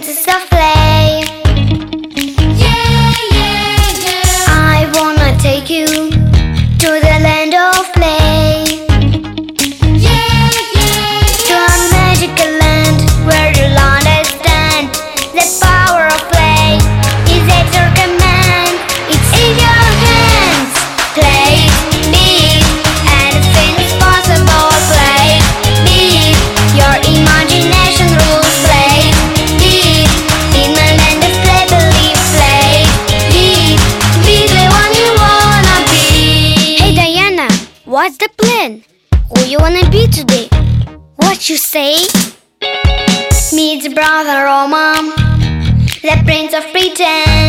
into self What's the plan? Who you wanna be today? What you say? Meet brother or mom, the prince of pretend.